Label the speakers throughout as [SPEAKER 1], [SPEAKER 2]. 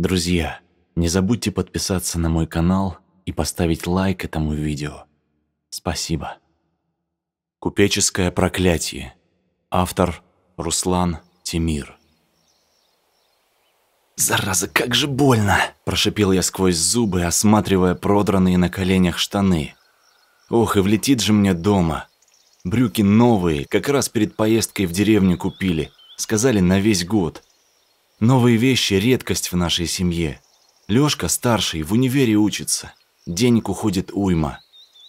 [SPEAKER 1] Друзья, не забудьте подписаться на мой канал и поставить лайк этому видео. Спасибо. Купеческое проклятие. Автор Руслан Тимир. «Зараза, как же больно!» – прошипел я сквозь зубы, осматривая продранные на коленях штаны. «Ох, и влетит же мне дома!» Брюки новые, как раз перед поездкой в деревню купили. Сказали на весь год. Новые вещи – редкость в нашей семье. Лёшка, старший, в универе учится. Денег уходит уйма.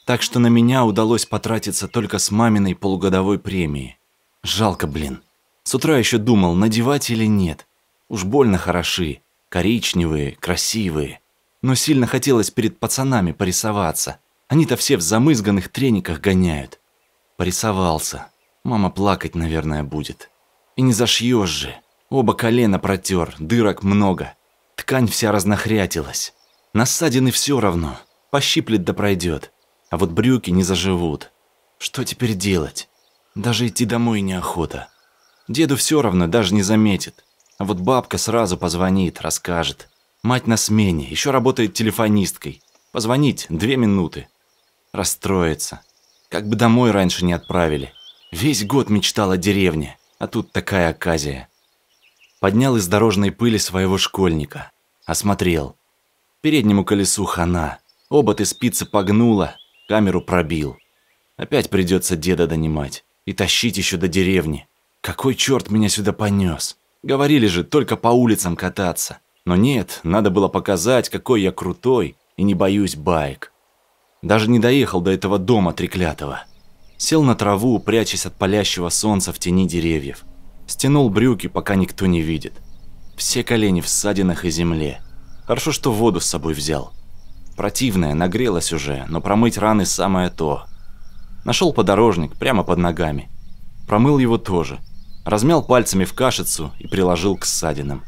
[SPEAKER 1] Так что на меня удалось потратиться только с маминой полугодовой премии. Жалко, блин. С утра еще думал, надевать или нет. Уж больно хороши. Коричневые, красивые. Но сильно хотелось перед пацанами порисоваться. Они-то все в замызганных трениках гоняют. Порисовался. Мама плакать, наверное, будет. И не зашьешь же. Оба колена протер, дырок много. Ткань вся разнохрятилась. На ссадины все равно. Пощиплет да пройдет. А вот брюки не заживут. Что теперь делать? Даже идти домой неохота. Деду все равно, даже не заметит. А вот бабка сразу позвонит, расскажет. Мать на смене, еще работает телефонисткой. Позвонить две минуты. Расстроится. Как бы домой раньше не отправили. Весь год мечтал о деревне, а тут такая оказия. Поднял из дорожной пыли своего школьника. Осмотрел. Переднему колесу хана. Обод и спицы погнуло, камеру пробил. Опять придется деда донимать. И тащить еще до деревни. Какой черт меня сюда понес? Говорили же, только по улицам кататься. Но нет, надо было показать, какой я крутой и не боюсь байк. Даже не доехал до этого дома треклятого. Сел на траву, прячась от палящего солнца в тени деревьев. Стянул брюки, пока никто не видит. Все колени в ссадинах и земле. Хорошо, что воду с собой взял. Противная, нагрелась уже, но промыть раны самое то. Нашел подорожник прямо под ногами. Промыл его тоже. Размял пальцами в кашицу и приложил к ссадинам.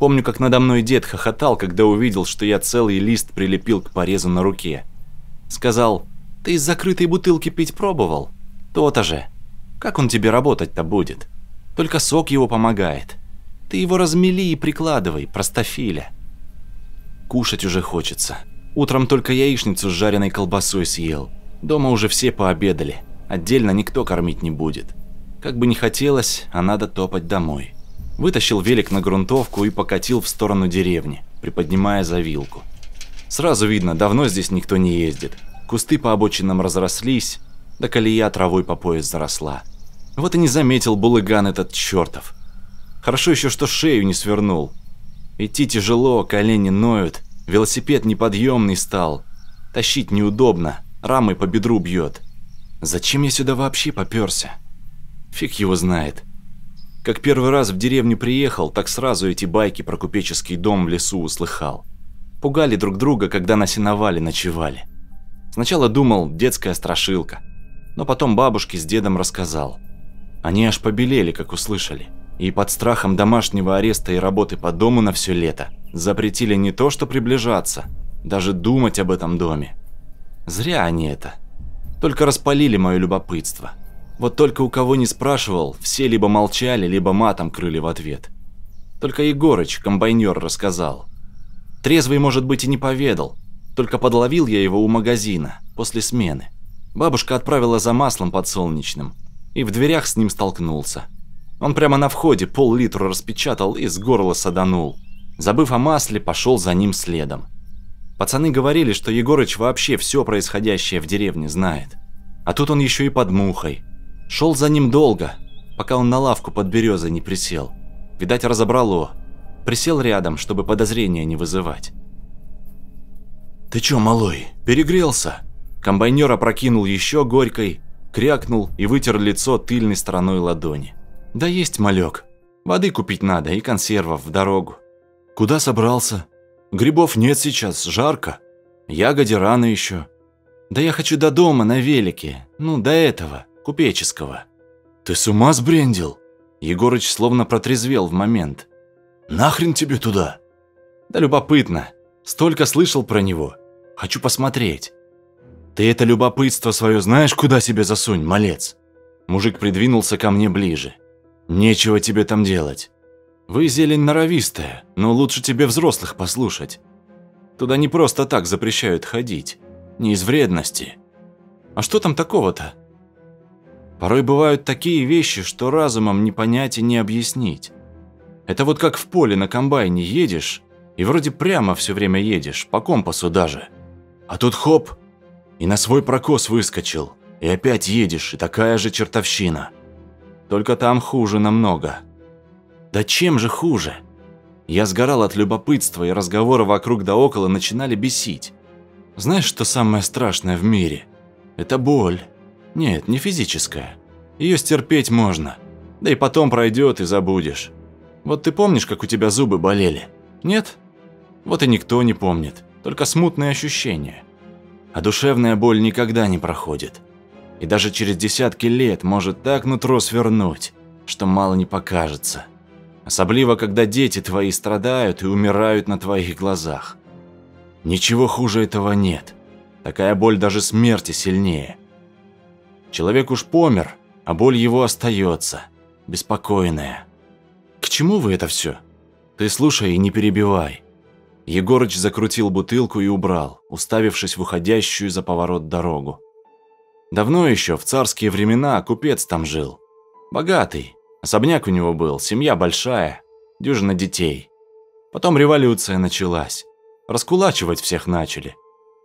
[SPEAKER 1] Помню, как надо мной дед хохотал, когда увидел, что я целый лист прилепил к порезу на руке. Сказал, ты из закрытой бутылки пить пробовал? То-то же. Как он тебе работать-то будет? Только сок его помогает. Ты его размели и прикладывай, простофиля. Кушать уже хочется. Утром только яичницу с жареной колбасой съел. Дома уже все пообедали. Отдельно никто кормить не будет. Как бы не хотелось, а надо топать домой. Вытащил велик на грунтовку и покатил в сторону деревни, приподнимая завилку. Сразу видно, давно здесь никто не ездит. Кусты по обочинам разрослись, да колея травой по пояс заросла. Вот и не заметил булыган этот чертов. Хорошо еще, что шею не свернул. Идти тяжело, колени ноют, велосипед неподъемный стал. Тащить неудобно, рамой по бедру бьет. Зачем я сюда вообще попёрся? Фиг его знает. Как первый раз в деревню приехал, так сразу эти байки про купеческий дом в лесу услыхал. Пугали друг друга, когда на сеновале ночевали. Сначала думал, детская страшилка. Но потом бабушке с дедом рассказал. Они аж побелели, как услышали. И под страхом домашнего ареста и работы по дому на все лето запретили не то что приближаться, даже думать об этом доме. Зря они это. Только распалили мое любопытство. Вот только у кого не спрашивал, все либо молчали, либо матом крыли в ответ. Только Егорыч, комбайнер, рассказал. Трезвый, может быть, и не поведал. Только подловил я его у магазина, после смены. Бабушка отправила за маслом подсолнечным. И в дверях с ним столкнулся. Он прямо на входе пол-литра распечатал и с горла саданул. Забыв о масле, пошел за ним следом. Пацаны говорили, что Егорыч вообще все происходящее в деревне знает. А тут он еще и под мухой. Шел за ним долго, пока он на лавку под березой не присел. Видать, разобрало. Присел рядом, чтобы подозрения не вызывать. «Ты чё, малой, перегрелся?» Комбайнер опрокинул еще горькой, крякнул и вытер лицо тыльной стороной ладони. «Да есть, малек. Воды купить надо и консервов в дорогу». «Куда собрался?» «Грибов нет сейчас, жарко. Ягоди рано еще. Да я хочу до дома на велике, ну, до этого, купеческого». «Ты с ума сбрендил?» Егорыч словно протрезвел в момент. Нахрен тебе туда? Да любопытно. Столько слышал про него. Хочу посмотреть. Ты это любопытство свое знаешь, куда себе засунь, малец? Мужик придвинулся ко мне ближе. Нечего тебе там делать. Вы зелень норовистая, но лучше тебе взрослых послушать. Туда не просто так запрещают ходить, не из вредности. А что там такого-то? Порой бывают такие вещи, что разумом не понять и не объяснить. Это вот как в поле на комбайне едешь, и вроде прямо все время едешь, по компасу даже. А тут хоп, и на свой прокос выскочил, и опять едешь, и такая же чертовщина. Только там хуже намного. Да чем же хуже? Я сгорал от любопытства, и разговоры вокруг да около начинали бесить. Знаешь, что самое страшное в мире? Это боль. Нет, не физическая. Ее стерпеть можно. Да и потом пройдет и забудешь. Вот ты помнишь, как у тебя зубы болели? Нет? Вот и никто не помнит. Только смутные ощущения. А душевная боль никогда не проходит. И даже через десятки лет может так нутро свернуть, что мало не покажется. Особливо, когда дети твои страдают и умирают на твоих глазах. Ничего хуже этого нет. Такая боль даже смерти сильнее. Человек уж помер, а боль его остается, беспокойная. К чему вы это все? Ты слушай и не перебивай. Егорыч закрутил бутылку и убрал, уставившись в уходящую за поворот дорогу. Давно еще, в царские времена, купец там жил. Богатый. Особняк у него был, семья большая, дюжина детей. Потом революция началась. Раскулачивать всех начали.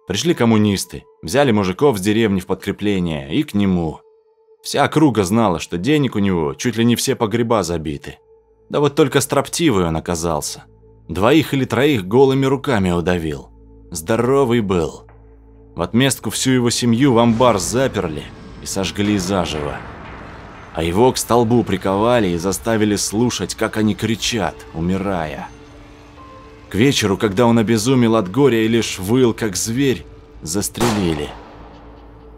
[SPEAKER 1] Пришли коммунисты, взяли мужиков с деревни в подкрепление и к нему. Вся округа знала, что денег у него чуть ли не все погреба забиты. Да вот только строптивый он оказался. Двоих или троих голыми руками удавил. Здоровый был. В отместку всю его семью в амбар заперли и сожгли заживо. А его к столбу приковали и заставили слушать, как они кричат, умирая. К вечеру, когда он обезумел от горя и лишь выл, как зверь, застрелили.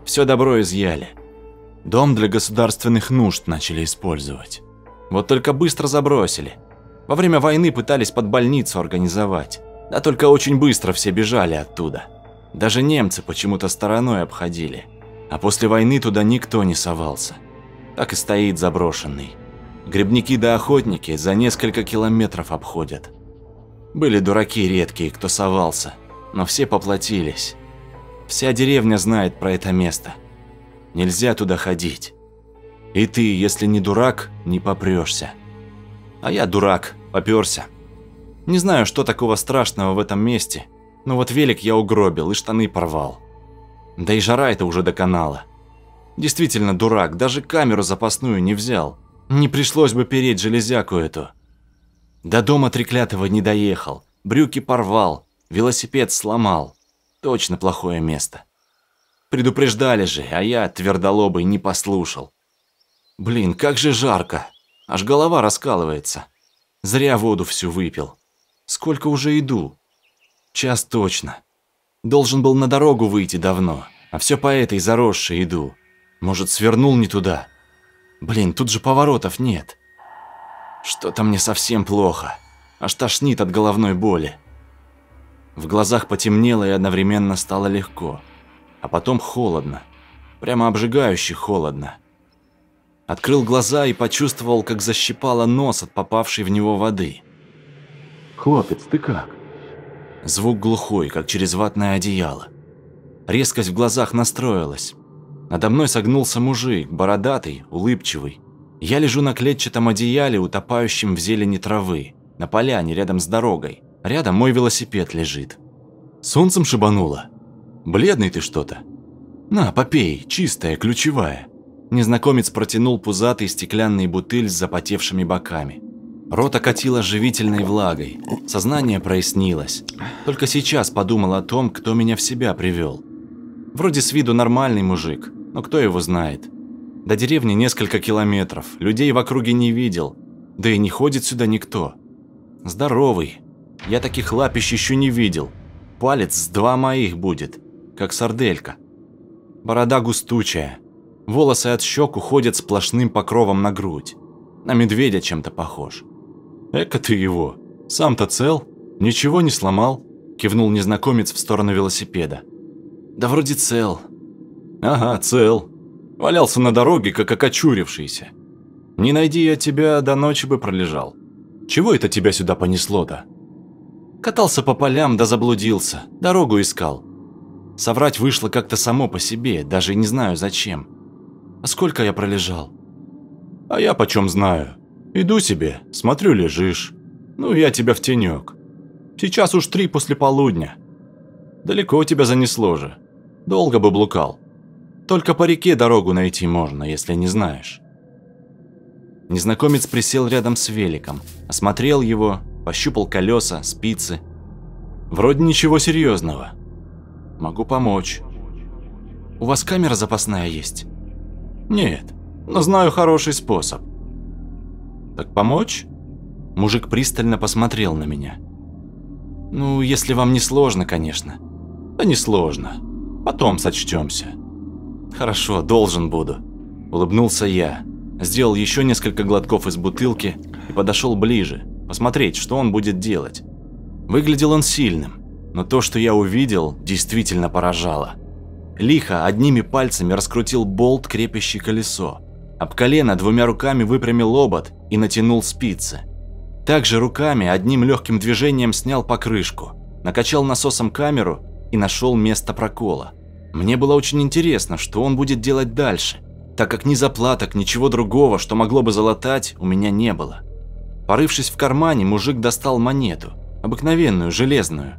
[SPEAKER 1] Все добро изъяли. Дом для государственных нужд начали использовать. Вот только быстро забросили. Во время войны пытались под больницу организовать. Да только очень быстро все бежали оттуда. Даже немцы почему-то стороной обходили. А после войны туда никто не совался. Так и стоит заброшенный. Грибники да охотники за несколько километров обходят. Были дураки редкие, кто совался, но все поплатились. Вся деревня знает про это место. Нельзя туда ходить. И ты, если не дурак, не попрешься. А я дурак, попёрся. Не знаю, что такого страшного в этом месте, но вот велик я угробил и штаны порвал. Да и жара это уже доконала. Действительно дурак, даже камеру запасную не взял. Не пришлось бы переть железяку эту. До дома треклятого не доехал, брюки порвал, велосипед сломал. Точно плохое место. Предупреждали же, а я, твердолобый, не послушал. Блин, как же жарко. Аж голова раскалывается. Зря воду всю выпил. Сколько уже иду? Час точно. Должен был на дорогу выйти давно, а все по этой заросшей иду. Может, свернул не туда? Блин, тут же поворотов нет. Что-то мне совсем плохо. Аж тошнит от головной боли. В глазах потемнело и одновременно стало легко. А потом холодно. Прямо обжигающе холодно. Открыл глаза и почувствовал, как защипало нос от попавшей в него воды.
[SPEAKER 2] «Хлопец, ты как?»
[SPEAKER 1] Звук глухой, как через ватное одеяло. Резкость в глазах настроилась. Надо мной согнулся мужик, бородатый, улыбчивый. Я лежу на клетчатом одеяле, утопающем в зелени травы, на поляне рядом с дорогой. Рядом мой велосипед лежит. Солнцем шибануло. Бледный ты что-то. На, попей, чистая, ключевая. Незнакомец протянул пузатый стеклянный бутыль с запотевшими боками. Рот окатило живительной влагой. Сознание прояснилось. Только сейчас подумал о том, кто меня в себя привел. Вроде с виду нормальный мужик, но кто его знает. До деревни несколько километров, людей в округе не видел, да и не ходит сюда никто. Здоровый. Я таких лапищ еще не видел. Палец с два моих будет, как сарделька. Борода густучая, Волосы от щек уходят сплошным покровом на грудь. На медведя чем-то похож. «Эка ты его! Сам-то цел? Ничего не сломал?» Кивнул незнакомец в сторону велосипеда. «Да вроде цел». «Ага, цел. Валялся на дороге, как окочурившийся. Не найди я тебя, до ночи бы пролежал. Чего это тебя сюда понесло-то?» «Катался по полям да заблудился, дорогу искал. Соврать вышло как-то само по себе, даже не знаю зачем. А сколько я пролежал?» «А я почем знаю. Иду себе, смотрю, лежишь. Ну, я тебя в тенек. Сейчас уж три после полудня. Далеко тебя занесло же. Долго бы блукал. Только по реке дорогу найти можно, если не знаешь. Незнакомец присел рядом с великом, осмотрел его, пощупал колеса, спицы. Вроде ничего серьезного. Могу помочь. У вас камера запасная есть? Нет, но знаю хороший способ. Так помочь? Мужик пристально посмотрел на меня. Ну, если вам не сложно, конечно. Да не сложно. Потом сочтемся. Хорошо, должен буду. Улыбнулся я. Сделал еще несколько глотков из бутылки и подошел ближе, посмотреть, что он будет делать. Выглядел он сильным, но то, что я увидел, действительно поражало. Лихо одними пальцами раскрутил болт, крепящий колесо. Об колено двумя руками выпрямил обод и натянул спицы. Также руками одним легким движением снял покрышку, накачал насосом камеру и нашел место прокола. Мне было очень интересно, что он будет делать дальше, так как ни заплаток, ничего другого, что могло бы залатать, у меня не было. Порывшись в кармане, мужик достал монету, обыкновенную, железную.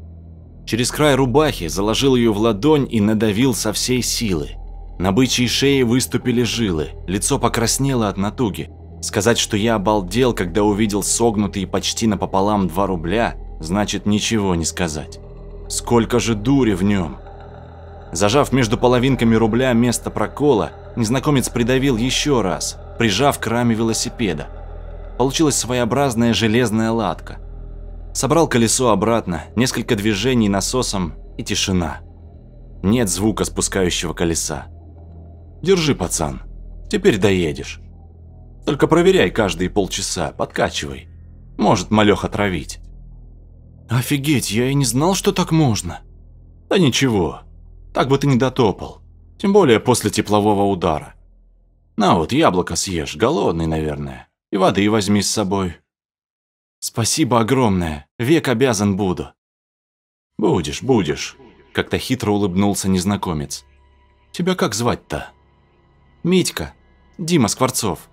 [SPEAKER 1] Через край рубахи заложил ее в ладонь и надавил со всей силы. На бычьей шее выступили жилы, лицо покраснело от натуги, Сказать, что я обалдел, когда увидел согнутые почти напополам 2 рубля, значит ничего не сказать. Сколько же дури в нем. Зажав между половинками рубля место прокола, незнакомец придавил еще раз, прижав к раме велосипеда. Получилась своеобразная железная латка. Собрал колесо обратно, несколько движений насосом и тишина. Нет звука спускающего колеса. Держи, пацан, теперь доедешь. Только проверяй каждые полчаса, подкачивай. Может малёх отравить. Офигеть, я и не знал, что так можно. Да ничего, так бы ты не дотопал. Тем более после теплового удара. На вот, яблоко съешь, голодный, наверное. И воды возьми с собой. Спасибо огромное, век обязан буду. Будешь, будешь. Как-то хитро улыбнулся незнакомец. Тебя как звать-то? Митька. Дима Скворцов.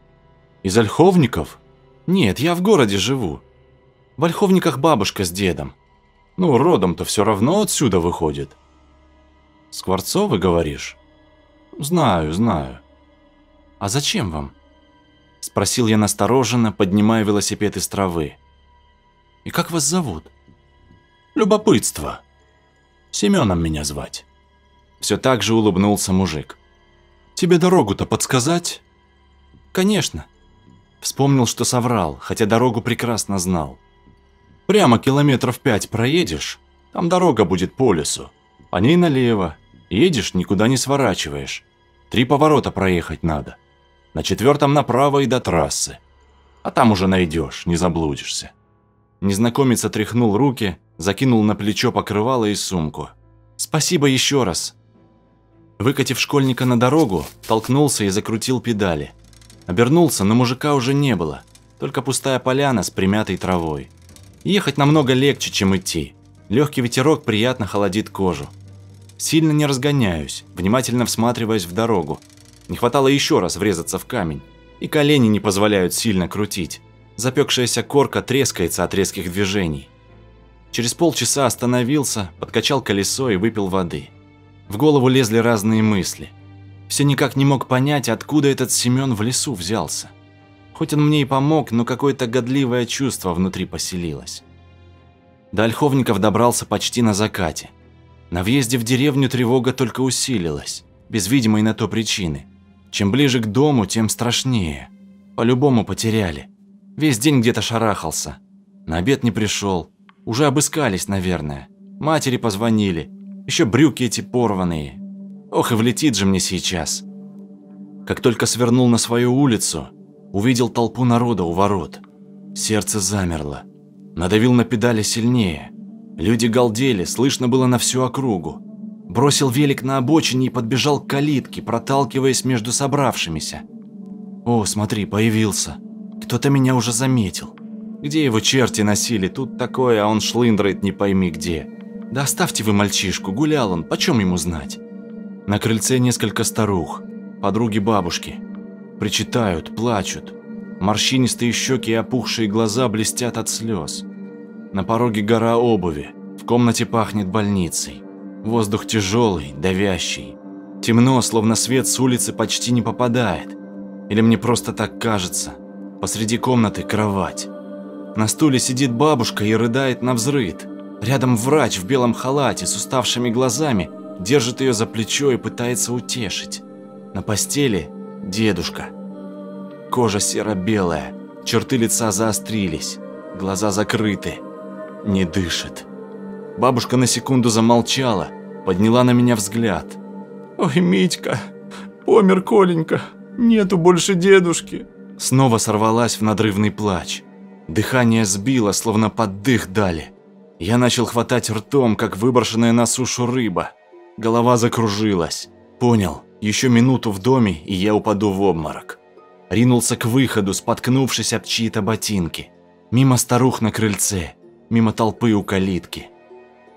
[SPEAKER 1] Из Ольховников? Нет, я в городе живу. В Ольховниках бабушка с дедом. Ну, родом-то все равно отсюда выходит. Скворцовы, говоришь? Знаю, знаю. А зачем вам? Спросил я настороженно, поднимая велосипед из травы. И как вас зовут? Любопытство. Семеном меня звать. Все так же улыбнулся мужик. Тебе дорогу-то подсказать? Конечно. Вспомнил, что соврал, хотя дорогу прекрасно знал. Прямо километров пять проедешь, там дорога будет по лесу. По ней налево. Едешь, никуда не сворачиваешь. Три поворота проехать надо. На четвертом направо и до трассы. А там уже найдешь, не заблудишься. Незнакомец отряхнул руки, закинул на плечо покрывало и сумку. «Спасибо еще раз». Выкатив школьника на дорогу, толкнулся и закрутил педали. Обернулся, но мужика уже не было, только пустая поляна с примятой травой. Ехать намного легче, чем идти. Легкий ветерок приятно холодит кожу. Сильно не разгоняюсь, внимательно всматриваясь в дорогу. Не хватало еще раз врезаться в камень. И колени не позволяют сильно крутить. Запекшаяся корка трескается от резких движений. Через полчаса остановился, подкачал колесо и выпил воды. В голову лезли разные мысли – все никак не мог понять, откуда этот Семен в лесу взялся. Хоть он мне и помог, но какое-то годливое чувство внутри поселилось. До Ольховников добрался почти на закате. На въезде в деревню тревога только усилилась, без видимой на то причины. Чем ближе к дому, тем страшнее. По-любому потеряли. Весь день где-то шарахался. На обед не пришел. Уже обыскались, наверное. Матери позвонили. Еще брюки эти порванные. Ох, и влетит же мне сейчас. Как только свернул на свою улицу, увидел толпу народа у ворот. Сердце замерло. Надавил на педали сильнее. Люди галдели, слышно было на всю округу. Бросил велик на обочине и подбежал к калитке, проталкиваясь между собравшимися. О, смотри, появился. Кто-то меня уже заметил. Где его черти носили, тут такое, а он шлындрает не пойми где. Да оставьте вы мальчишку, гулял он, почем ему знать? На крыльце несколько старух, подруги бабушки. Причитают, плачут. Морщинистые щеки и опухшие глаза блестят от слез. На пороге гора обуви, в комнате пахнет больницей. Воздух тяжелый, давящий. Темно, словно свет с улицы почти не попадает. Или мне просто так кажется. Посреди комнаты кровать. На стуле сидит бабушка и рыдает на взрыд. Рядом врач в белом халате с уставшими глазами держит ее за плечо и пытается утешить. На постели дедушка. Кожа серо-белая, черты лица заострились, глаза закрыты, не дышит. Бабушка на секунду замолчала, подняла на меня взгляд.
[SPEAKER 3] «Ой, Митька, помер Коленька, нету больше дедушки».
[SPEAKER 1] Снова сорвалась в надрывный плач. Дыхание сбило, словно под дых дали. Я начал хватать ртом, как выброшенная на сушу рыба. Голова закружилась. Понял, еще минуту в доме, и я упаду в обморок. Ринулся к выходу, споткнувшись об чьи-то ботинки. Мимо старух на крыльце, мимо толпы у калитки.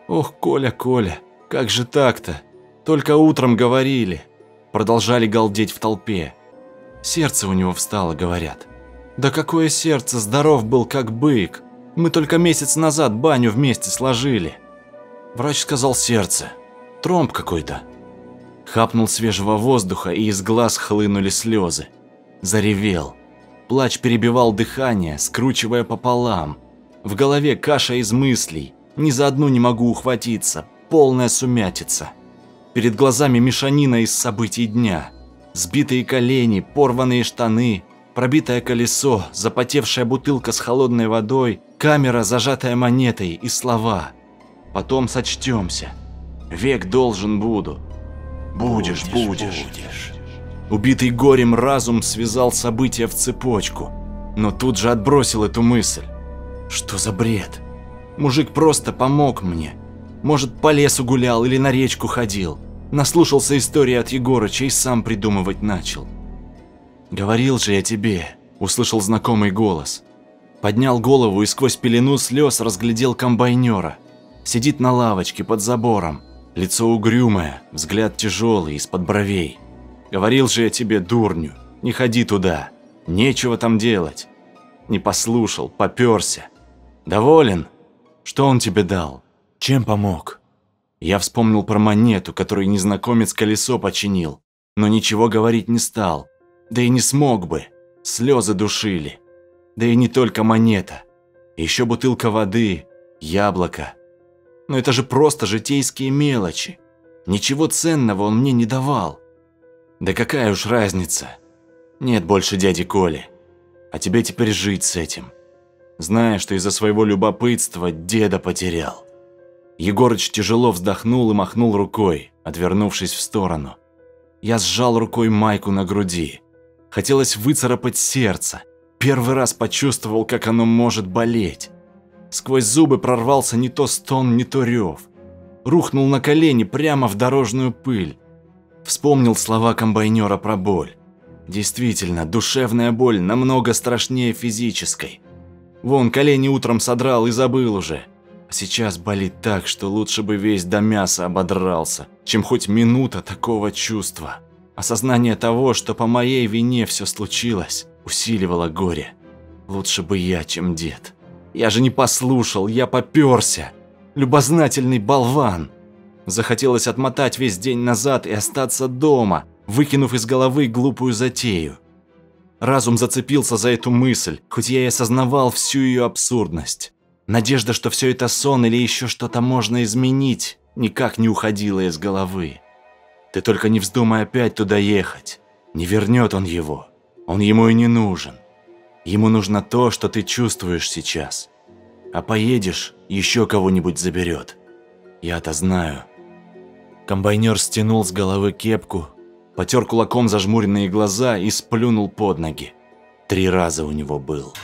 [SPEAKER 1] Ох, Коля, Коля, как же так-то? Только утром говорили. Продолжали галдеть в толпе. Сердце у него встало, говорят. Да какое сердце, здоров был, как бык. Мы только месяц назад баню вместе сложили. Врач сказал сердце. Тромб какой-то. Хапнул свежего воздуха, и из глаз хлынули слезы. Заревел. Плач перебивал дыхание, скручивая пополам. В голове каша из мыслей. Ни за одну не могу ухватиться. Полная сумятица. Перед глазами мешанина из событий дня. Сбитые колени, порванные штаны, пробитое колесо, запотевшая бутылка с холодной водой, камера, зажатая монетой и слова. Потом сочтемся. Век должен буду. Будешь, будешь. будешь. Убитый горем разум связал события в цепочку, но тут же отбросил эту мысль. Что за бред? Мужик просто помог мне. Может, по лесу гулял или на речку ходил. Наслушался истории от Егорыча и сам придумывать начал. «Говорил же я тебе», – услышал знакомый голос. Поднял голову и сквозь пелену слез разглядел комбайнера. Сидит на лавочке под забором. Лицо угрюмое, взгляд тяжелый, из-под бровей. Говорил же я тебе, дурню, не ходи туда, нечего там делать. Не послушал, попёрся. Доволен? Что он тебе дал? Чем помог? Я вспомнил про монету, которую незнакомец колесо починил, но ничего говорить не стал. Да и не смог бы. Слезы душили. Да и не только монета. Еще бутылка воды, яблоко. Но это же просто житейские мелочи. Ничего ценного он мне не давал. Да какая уж разница. Нет больше дяди Коли. А тебе теперь жить с этим. Зная, что из-за своего любопытства деда потерял. Егорыч тяжело вздохнул и махнул рукой, отвернувшись в сторону. Я сжал рукой майку на груди. Хотелось выцарапать сердце. Первый раз почувствовал, как оно может болеть. Сквозь зубы прорвался не то стон, не то рев. Рухнул на колени прямо в дорожную пыль. Вспомнил слова комбайнера про боль. Действительно, душевная боль намного страшнее физической. Вон, колени утром содрал и забыл уже. Сейчас болит так, что лучше бы весь до мяса ободрался, чем хоть минута такого чувства. Осознание того, что по моей вине все случилось, усиливало горе. Лучше бы я, чем дед. Я же не послушал, я попёрся. Любознательный болван. Захотелось отмотать весь день назад и остаться дома, выкинув из головы глупую затею. Разум зацепился за эту мысль, хоть я и осознавал всю ее абсурдность. Надежда, что все это сон или еще что-то можно изменить, никак не уходила из головы. Ты только не вздумай опять туда ехать. Не вернет он его. Он ему и не нужен. Ему нужно то, что ты чувствуешь сейчас. А поедешь, еще кого-нибудь заберет. Я-то знаю. Комбайнер стянул с головы кепку, потер кулаком зажмуренные глаза и сплюнул под ноги. Три раза у него был.